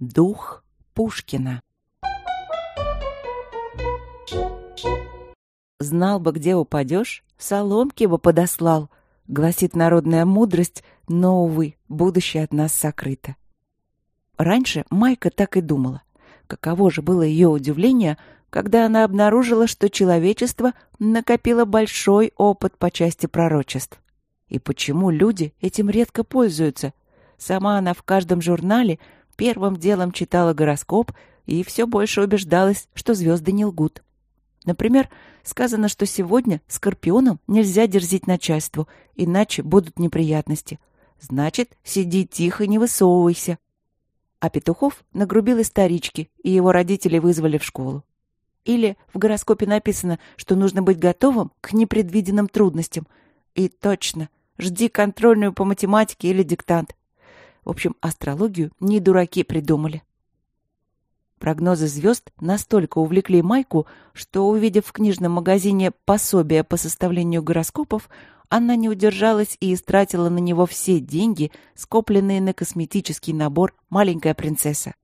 Дух Пушкина. Знал бы, где упадешь, соломки бы подослал, гласит народная мудрость, но, увы, будущее от нас сокрыто. Раньше Майка так и думала. Каково же было ее удивление, когда она обнаружила, что человечество накопило большой опыт по части пророчеств. И почему люди этим редко пользуются? Сама она в каждом журнале первым делом читала гороскоп и все больше убеждалась, что звезды не лгут. Например, сказано, что сегодня скорпионам нельзя дерзить начальству, иначе будут неприятности. Значит, сиди тихо, не высовывайся. А Петухов нагрубил исторички, и его родители вызвали в школу. Или в гороскопе написано, что нужно быть готовым к непредвиденным трудностям. И точно, жди контрольную по математике или диктант. В общем, астрологию не дураки придумали. Прогнозы звезд настолько увлекли Майку, что, увидев в книжном магазине пособие по составлению гороскопов, она не удержалась и истратила на него все деньги, скопленные на косметический набор «Маленькая принцесса».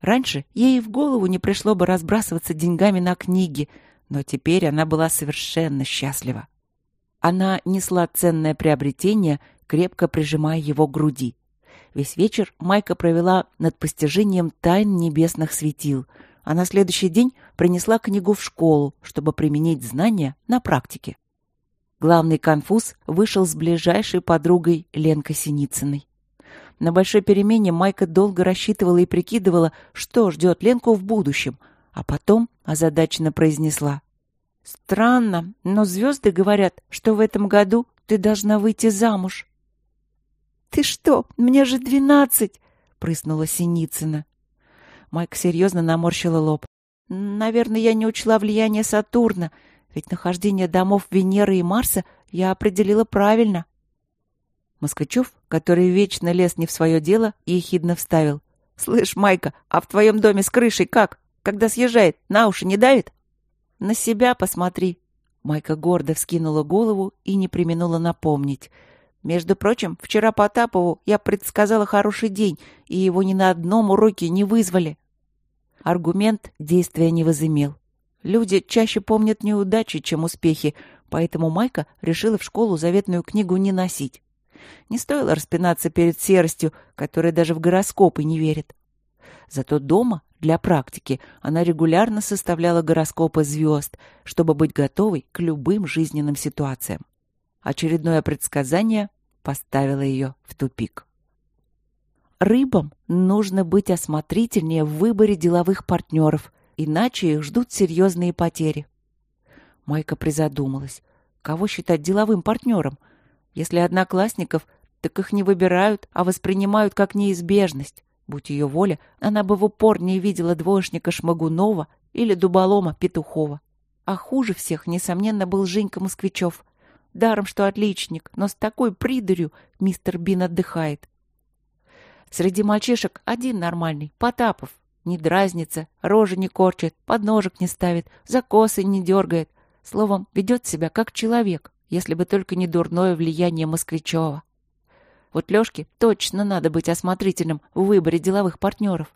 Раньше ей в голову не пришло бы разбрасываться деньгами на книги, но теперь она была совершенно счастлива. Она несла ценное приобретение, крепко прижимая его к груди. Весь вечер Майка провела над постижением тайн небесных светил, а на следующий день принесла книгу в школу, чтобы применить знания на практике. Главный конфуз вышел с ближайшей подругой Ленкой Синицыной. На большой перемене Майка долго рассчитывала и прикидывала, что ждет Ленку в будущем, а потом озадаченно произнесла. «Странно, но звезды говорят, что в этом году ты должна выйти замуж». «Ты что, мне же двенадцать!» — прыснула Синицына. Майка серьезно наморщила лоб. «Наверное, я не учла влияние Сатурна, ведь нахождение домов Венеры и Марса я определила правильно». Москвичев, который вечно лез не в свое дело, ехидно вставил. «Слышь, Майка, а в твоем доме с крышей как? Когда съезжает, на уши не давит?» «На себя посмотри». Майка гордо вскинула голову и не применула напомнить. «Между прочим, вчера Потапову я предсказала хороший день, и его ни на одном уроке не вызвали». Аргумент действия не возымел. Люди чаще помнят неудачи, чем успехи, поэтому Майка решила в школу заветную книгу не носить. Не стоило распинаться перед серостью, которая даже в гороскопы не верит. Зато дома, для практики, она регулярно составляла гороскопы звезд, чтобы быть готовой к любым жизненным ситуациям. Очередное предсказание поставило ее в тупик. Рыбам нужно быть осмотрительнее в выборе деловых партнеров, иначе их ждут серьезные потери. Майка призадумалась. Кого считать деловым партнером? Если одноклассников, так их не выбирают, а воспринимают как неизбежность. Будь ее воля, она бы в упор не видела двоечника Шмагунова или дуболома Петухова. А хуже всех, несомненно, был Женька Москвичев. Даром, что отличник, но с такой придурью мистер Бин отдыхает. Среди мальчишек один нормальный, Потапов. Не дразнится, рожи не корчит, подножек не ставит, за косы не дергает. Словом, ведет себя как человек если бы только не дурное влияние Москвичева. Вот Лёшке точно надо быть осмотрительным в выборе деловых партнеров.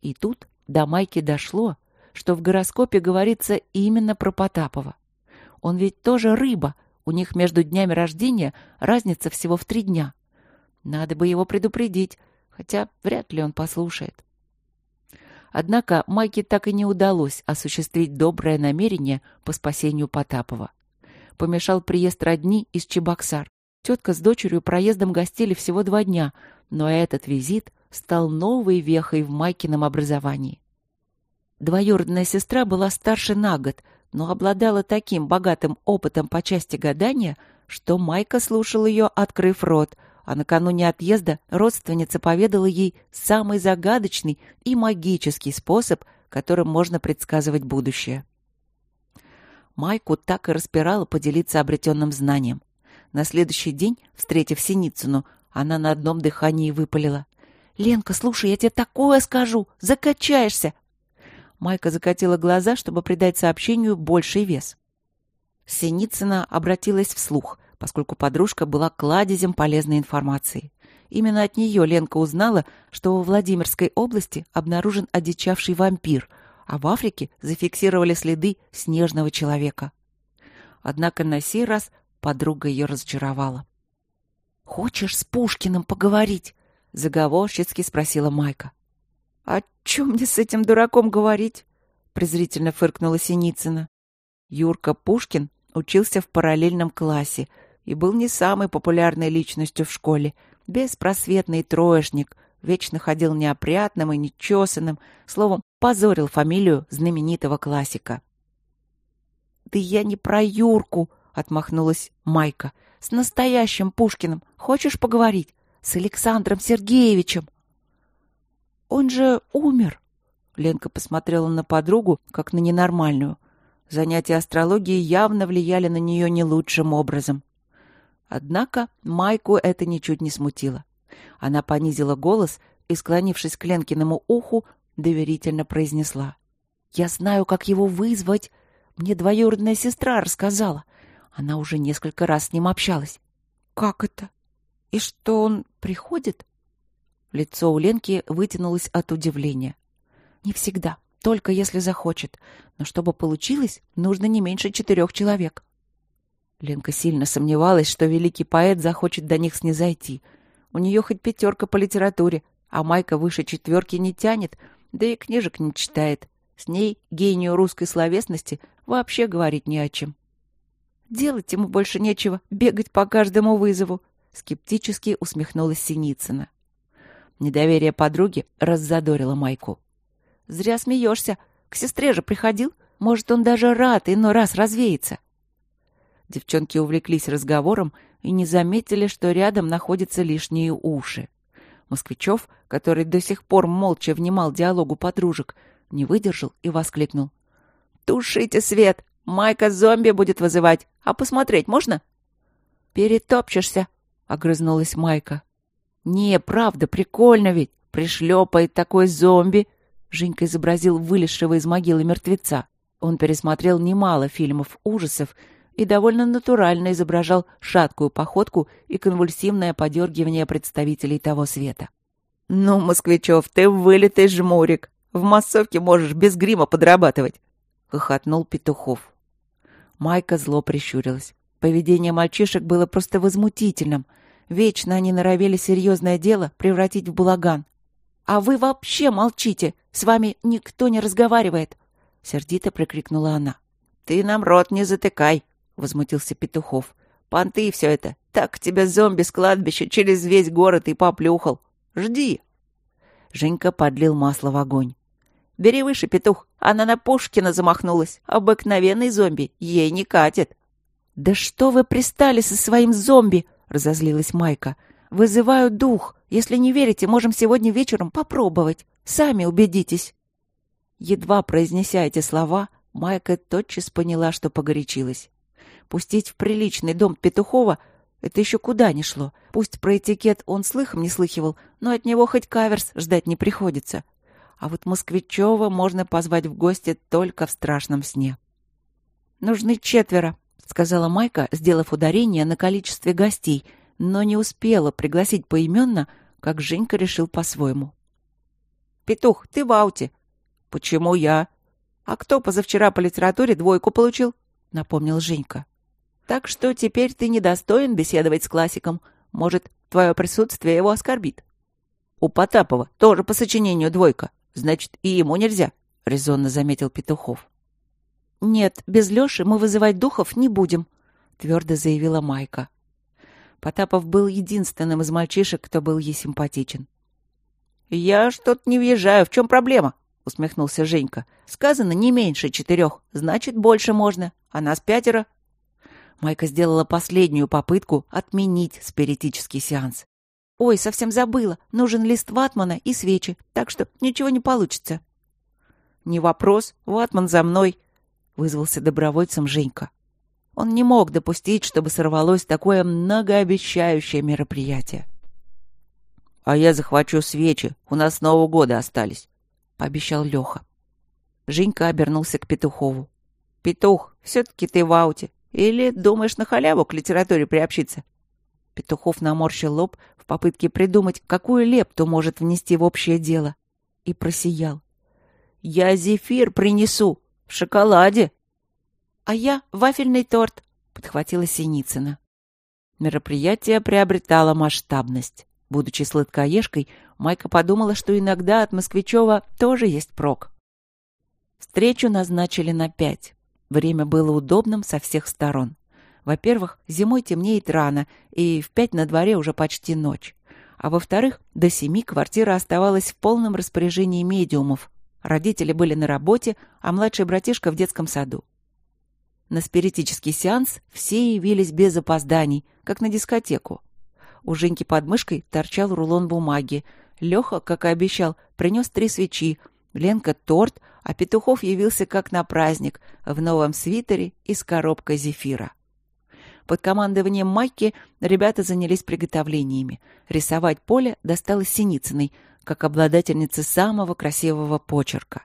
И тут до Майки дошло, что в гороскопе говорится именно про Потапова. Он ведь тоже рыба, у них между днями рождения разница всего в три дня. Надо бы его предупредить, хотя вряд ли он послушает. Однако Майке так и не удалось осуществить доброе намерение по спасению Потапова помешал приезд родни из Чебоксар. Тетка с дочерью проездом гостили всего два дня, но этот визит стал новой вехой в Майкином образовании. Двоюродная сестра была старше на год, но обладала таким богатым опытом по части гадания, что Майка слушал ее, открыв рот, а накануне отъезда родственница поведала ей самый загадочный и магический способ, которым можно предсказывать будущее. Майку так и распирала поделиться обретенным знанием. На следующий день, встретив Синицыну, она на одном дыхании выпалила. «Ленка, слушай, я тебе такое скажу! Закачаешься!» Майка закатила глаза, чтобы придать сообщению больший вес. Синицына обратилась вслух, поскольку подружка была кладезем полезной информации. Именно от нее Ленка узнала, что во Владимирской области обнаружен одичавший вампир, а в Африке зафиксировали следы снежного человека. Однако на сей раз подруга ее разочаровала. «Хочешь с Пушкиным поговорить?» — заговорщицки спросила Майка. «О чем мне с этим дураком говорить?» — презрительно фыркнула Синицына. Юрка Пушкин учился в параллельном классе и был не самой популярной личностью в школе, беспросветный троечник, вечно ходил неопрятным и нечесанным, словом, позорил фамилию знаменитого классика. «Да я не про Юрку», — отмахнулась Майка. «С настоящим Пушкиным. Хочешь поговорить? С Александром Сергеевичем». «Он же умер», — Ленка посмотрела на подругу, как на ненормальную. Занятия астрологией явно влияли на нее не лучшим образом. Однако Майку это ничуть не смутило. Она понизила голос и, склонившись к Ленкиному уху, доверительно произнесла. «Я знаю, как его вызвать. Мне двоюродная сестра рассказала. Она уже несколько раз с ним общалась». «Как это? И что, он приходит?» Лицо у Ленки вытянулось от удивления. «Не всегда, только если захочет. Но чтобы получилось, нужно не меньше четырех человек». Ленка сильно сомневалась, что великий поэт захочет до них снизойти. У нее хоть пятерка по литературе, а Майка выше четверки не тянет, да и книжек не читает. С ней, гению русской словесности, вообще говорить не о чем. «Делать ему больше нечего, бегать по каждому вызову», — скептически усмехнулась Синицына. Недоверие подруги раззадорило Майку. «Зря смеешься. К сестре же приходил. Может, он даже рад иной раз развеется». Девчонки увлеклись разговором и не заметили, что рядом находятся лишние уши. Москвичев, который до сих пор молча внимал диалогу подружек, не выдержал и воскликнул. «Тушите свет! Майка зомби будет вызывать! А посмотреть можно?» «Перетопчешься!» — огрызнулась Майка. «Не, правда, прикольно ведь! Пришлепает такой зомби!» Женька изобразил вылезшего из могилы мертвеца. Он пересмотрел немало фильмов ужасов и довольно натурально изображал шаткую походку и конвульсивное подергивание представителей того света. «Ну, Москвичев, ты вылитый жмурик. В массовке можешь без грима подрабатывать», — хохотнул Петухов. Майка зло прищурилась. Поведение мальчишек было просто возмутительным. Вечно они норовили серьезное дело превратить в балаган. «А вы вообще молчите! С вами никто не разговаривает!» — сердито прикрикнула она. «Ты нам рот не затыкай!» — возмутился Петухов. «Понты все это! Так тебя зомби с кладбища через весь город и поплюхал! Жди!» Женька подлил масло в огонь. «Бери выше, петух! Она на Пушкина замахнулась! Обыкновенный зомби! Ей не катит!» «Да что вы пристали со своим зомби?» — разозлилась Майка. «Вызываю дух. Если не верите, можем сегодня вечером попробовать. Сами убедитесь». Едва произнеся эти слова, Майка тотчас поняла, что погорячилась. Пустить в приличный дом Петухова — это еще куда ни шло. Пусть про этикет он слыхом не слыхивал, но от него хоть каверс ждать не приходится. А вот Москвичева можно позвать в гости только в страшном сне. «Нужны четверо», — сказала Майка, сделав ударение на количестве гостей, но не успела пригласить поименно, как Женька решил по-своему. «Петух, ты в ауте». «Почему я?» «А кто позавчера по литературе двойку получил?» — напомнил Женька. Так что теперь ты недостоин беседовать с классиком. Может, твое присутствие его оскорбит. У Потапова тоже по сочинению двойка. Значит, и ему нельзя, — резонно заметил Петухов. Нет, без Леши мы вызывать духов не будем, — твердо заявила Майка. Потапов был единственным из мальчишек, кто был ей симпатичен. «Я что-то не въезжаю. В чем проблема?» — усмехнулся Женька. «Сказано не меньше четырех. Значит, больше можно. А нас пятеро. Майка сделала последнюю попытку отменить спиритический сеанс. «Ой, совсем забыла. Нужен лист ватмана и свечи, так что ничего не получится». «Не вопрос. Ватман за мной», — вызвался добровольцем Женька. Он не мог допустить, чтобы сорвалось такое многообещающее мероприятие. «А я захвачу свечи. У нас с Нового года остались», — пообещал Леха. Женька обернулся к Петухову. «Петух, все-таки ты в ауте. Или думаешь на халяву к литературе приобщиться?» Петухов наморщил лоб в попытке придумать, какую лепту может внести в общее дело, и просиял. «Я зефир принесу в шоколаде!» «А я вафельный торт», — подхватила Синицына. Мероприятие приобретало масштабность. Будучи сладкоежкой, Майка подумала, что иногда от Москвичева тоже есть прок. Встречу назначили на пять. Время было удобным со всех сторон. Во-первых, зимой темнеет рано, и в пять на дворе уже почти ночь. А во-вторых, до семи квартира оставалась в полном распоряжении медиумов. Родители были на работе, а младший братишка в детском саду. На спиритический сеанс все явились без опозданий, как на дискотеку. У Женьки под мышкой торчал рулон бумаги. Леха, как и обещал, принес три свечи. Ленка — торт, а Петухов явился как на праздник, в новом свитере и с коробкой зефира. Под командованием Майки ребята занялись приготовлениями. Рисовать поле досталось Синицыной, как обладательнице самого красивого почерка.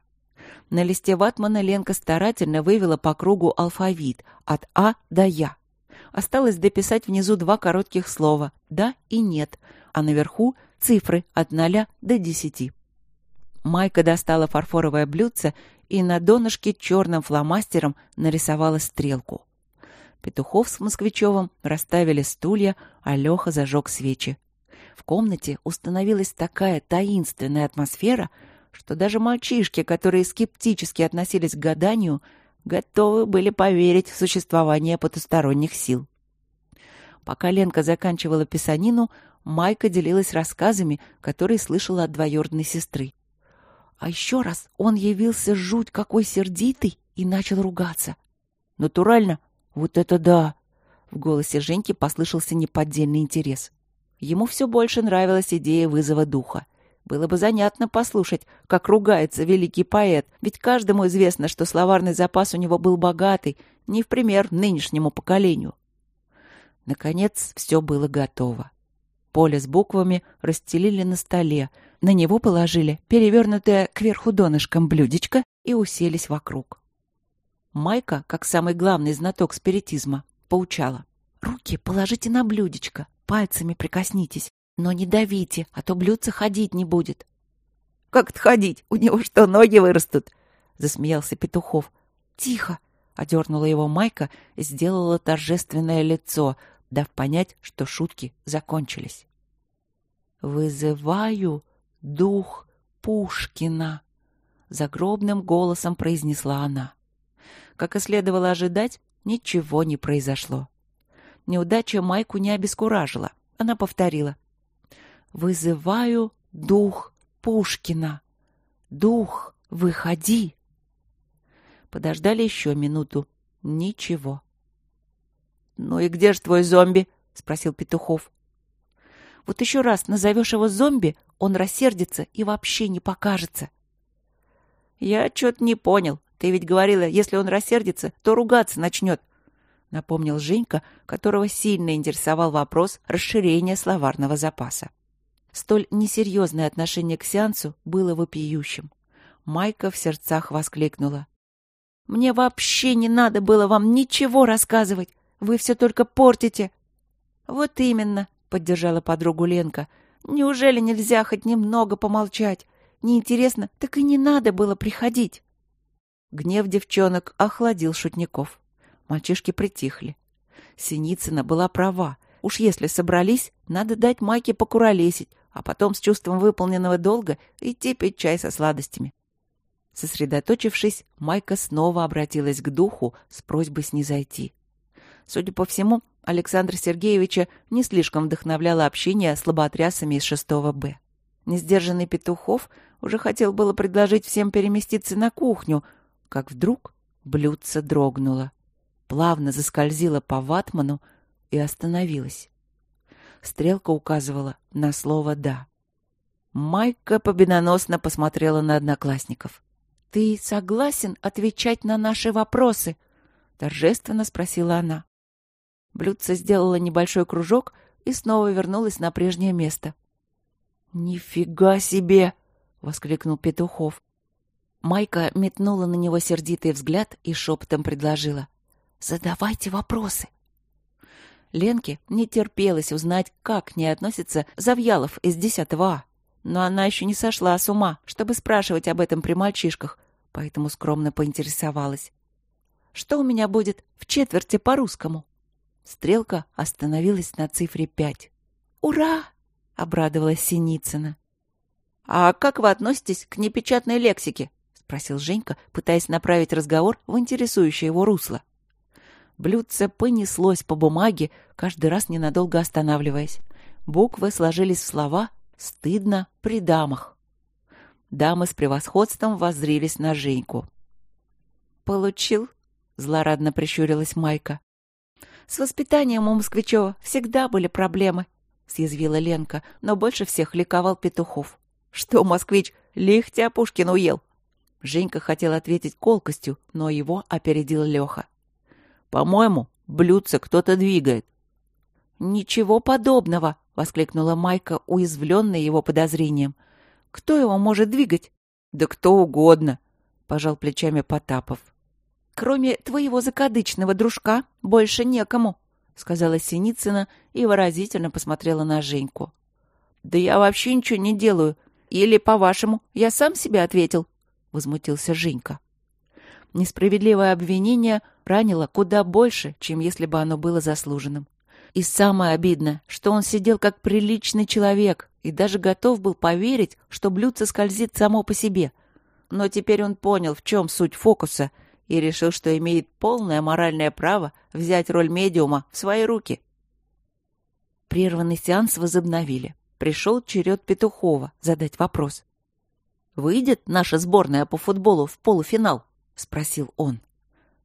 На листе ватмана Ленка старательно вывела по кругу алфавит от А до Я. Осталось дописать внизу два коротких слова «да» и «нет», а наверху цифры от 0 до 10. Майка достала фарфоровое блюдце и на донышке черным фломастером нарисовала стрелку. Петухов с Москвичевым расставили стулья, а Леха зажег свечи. В комнате установилась такая таинственная атмосфера, что даже мальчишки, которые скептически относились к гаданию, готовы были поверить в существование потусторонних сил. Пока Ленка заканчивала писанину, Майка делилась рассказами, которые слышала от двоюродной сестры. А еще раз он явился жуть какой сердитый и начал ругаться. «Натурально? Вот это да!» В голосе Женьки послышался неподдельный интерес. Ему все больше нравилась идея вызова духа. Было бы занятно послушать, как ругается великий поэт, ведь каждому известно, что словарный запас у него был богатый, не в пример нынешнему поколению. Наконец, все было готово. Поле с буквами расстелили на столе, на него положили перевернутое кверху донышком блюдечко и уселись вокруг. Майка, как самый главный знаток спиритизма, поучала. «Руки положите на блюдечко, пальцами прикоснитесь, но не давите, а то блюдце ходить не будет». «Как-то ходить? У него что, ноги вырастут?» — засмеялся Петухов. «Тихо!» — одернула его Майка и сделала торжественное лицо, дав понять, что шутки закончились. «Вызываю дух Пушкина!» — загробным голосом произнесла она. Как и следовало ожидать, ничего не произошло. Неудача Майку не обескуражила. Она повторила. «Вызываю дух Пушкина! Дух, выходи!» Подождали еще минуту. Ничего. «Ну и где же твой зомби?» — спросил Петухов. «Вот еще раз назовешь его зомби, он рассердится и вообще не покажется». «Я что-то не понял. Ты ведь говорила, если он рассердится, то ругаться начнет», — напомнил Женька, которого сильно интересовал вопрос расширения словарного запаса. Столь несерьезное отношение к сеансу было вопиющим. Майка в сердцах воскликнула. «Мне вообще не надо было вам ничего рассказывать. Вы все только портите. Вот именно, поддержала подругу Ленка. Неужели нельзя хоть немного помолчать? Неинтересно, так и не надо было приходить. Гнев девчонок охладил шутников. Мальчишки притихли. Синицына была права. Уж если собрались, надо дать Майке покуролесить, а потом с чувством выполненного долга идти пить чай со сладостями. Сосредоточившись, Майка снова обратилась к духу с просьбой снизойти. Судя по всему, Александра Сергеевича не слишком вдохновляло общение с лоботрясами из 6 Б. Несдержанный Петухов уже хотел было предложить всем переместиться на кухню, как вдруг блюдце дрогнуло, плавно заскользило по ватману и остановилось. Стрелка указывала на слово «да». Майка победоносно посмотрела на одноклассников. «Ты согласен отвечать на наши вопросы?» — торжественно спросила она. Блюдце сделало небольшой кружок и снова вернулось на прежнее место. «Нифига себе!» — воскликнул Петухов. Майка метнула на него сердитый взгляд и шепотом предложила. «Задавайте вопросы». Ленке не терпелось узнать, как к ней относится Завьялов из 10 А. Но она еще не сошла с ума, чтобы спрашивать об этом при мальчишках, поэтому скромно поинтересовалась. «Что у меня будет в четверти по-русскому?» Стрелка остановилась на цифре пять. «Ура!» — обрадовалась Синицына. «А как вы относитесь к непечатной лексике?» — спросил Женька, пытаясь направить разговор в интересующее его русло. Блюдце понеслось по бумаге, каждый раз ненадолго останавливаясь. Буквы сложились в слова «стыдно при дамах». Дамы с превосходством воззрились на Женьку. «Получил?» — злорадно прищурилась Майка. «С воспитанием у Москвичева всегда были проблемы», — съязвила Ленка, но больше всех ликовал Петухов. «Что, москвич, лихтя Пушкин уел?» Женька хотел ответить колкостью, но его опередил Леха. По-моему, блюдце кто-то двигает. «Ничего подобного!» — воскликнула Майка, уязвленная его подозрением. «Кто его может двигать?» «Да кто угодно!» — пожал плечами Потапов. «Кроме твоего закадычного дружка больше некому», — сказала Синицына и выразительно посмотрела на Женьку. «Да я вообще ничего не делаю. Или, по-вашему, я сам себе ответил?» — возмутился Женька. Несправедливое обвинение ранило куда больше, чем если бы оно было заслуженным. И самое обидное, что он сидел как приличный человек и даже готов был поверить, что блюдце скользит само по себе. Но теперь он понял, в чем суть фокуса, и решил, что имеет полное моральное право взять роль медиума в свои руки. Прерванный сеанс возобновили. Пришел черед Петухова задать вопрос. «Выйдет наша сборная по футболу в полуфинал?» — спросил он.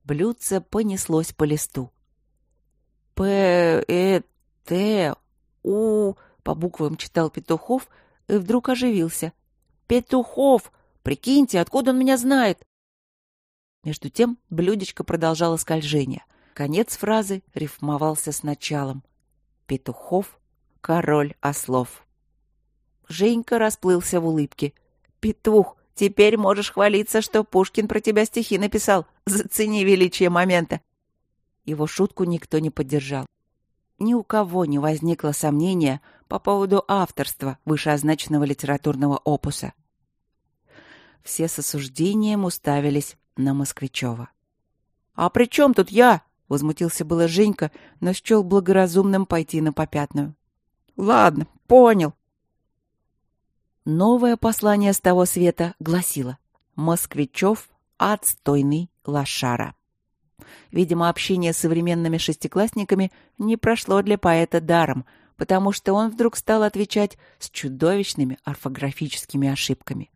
Блюдце понеслось по листу. «П, э, Т, У...» — по буквам читал Петухов и вдруг оживился. «Петухов! Прикиньте, откуда он меня знает?» Между тем блюдечко продолжало скольжение. Конец фразы рифмовался с началом. Петухов — король ослов. Женька расплылся в улыбке. «Петух, Теперь можешь хвалиться, что Пушкин про тебя стихи написал. Зацени величие момента. Его шутку никто не поддержал. Ни у кого не возникло сомнения по поводу авторства вышеозначенного литературного опуса. Все с осуждением уставились на Москвичева. «А при чем тут я?» — возмутился было Женька, но счел благоразумным пойти на попятную. «Ладно, понял», Новое послание с того света гласило «Москвичев – отстойный лошара». Видимо, общение с современными шестиклассниками не прошло для поэта даром, потому что он вдруг стал отвечать с чудовищными орфографическими ошибками.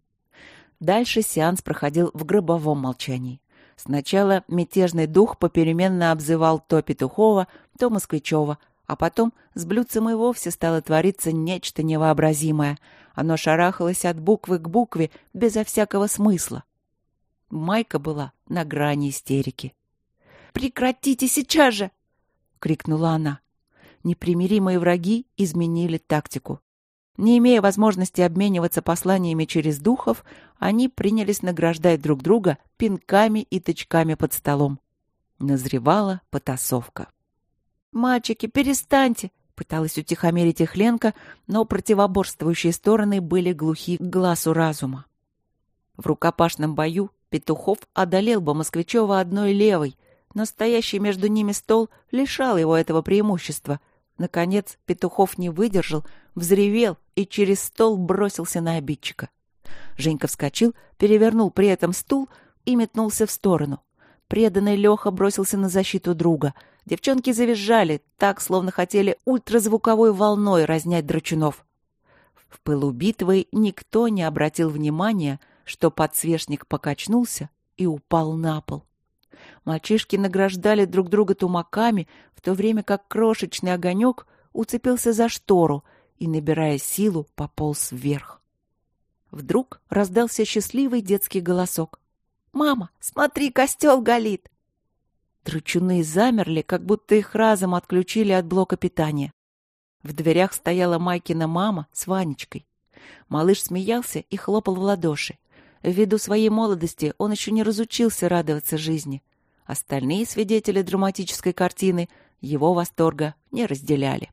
Дальше сеанс проходил в гробовом молчании. Сначала мятежный дух попеременно обзывал то Петухова, то Москвичева, а потом с блюдцем и вовсе стало твориться нечто невообразимое — оно шарахалось от буквы к букве безо всякого смысла. Майка была на грани истерики. «Прекратите сейчас же!» — крикнула она. Непримиримые враги изменили тактику. Не имея возможности обмениваться посланиями через духов, они принялись награждать друг друга пинками и тычками под столом. Назревала потасовка. «Мальчики, перестаньте! Пыталась утихомирить их Ленка, но противоборствующие стороны были глухи к глазу разума. В рукопашном бою Петухов одолел бы Москвичева одной левой, но стоящий между ними стол лишал его этого преимущества. Наконец Петухов не выдержал, взревел и через стол бросился на обидчика. Женька вскочил, перевернул при этом стул и метнулся в сторону. Преданный Леха бросился на защиту друга — Девчонки завизжали, так, словно хотели ультразвуковой волной разнять драчунов. В пылу битвы никто не обратил внимания, что подсвечник покачнулся и упал на пол. Мальчишки награждали друг друга тумаками, в то время как крошечный огонек уцепился за штору и, набирая силу, пополз вверх. Вдруг раздался счастливый детский голосок. «Мама, смотри, костел горит!» Драчуны замерли, как будто их разом отключили от блока питания. В дверях стояла Майкина мама с Ванечкой. Малыш смеялся и хлопал в ладоши. Ввиду своей молодости он еще не разучился радоваться жизни. Остальные свидетели драматической картины его восторга не разделяли.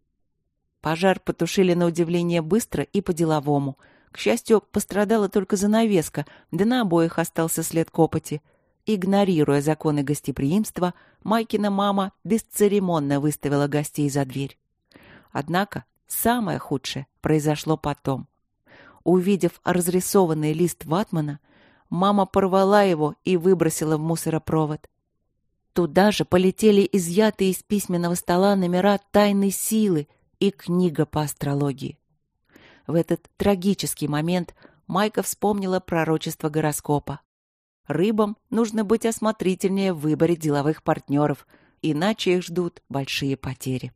Пожар потушили на удивление быстро и по-деловому. К счастью, пострадала только занавеска, да на обоих остался след копоти. Игнорируя законы гостеприимства, Майкина мама бесцеремонно выставила гостей за дверь. Однако самое худшее произошло потом. Увидев разрисованный лист ватмана, мама порвала его и выбросила в мусоропровод. Туда же полетели изъятые из письменного стола номера тайной силы и книга по астрологии. В этот трагический момент Майка вспомнила пророчество гороскопа. Рыбам нужно быть осмотрительнее в выборе деловых партнеров, иначе их ждут большие потери.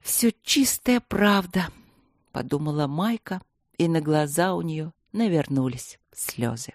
«Все чистая правда», — подумала Майка, и на глаза у нее навернулись слезы.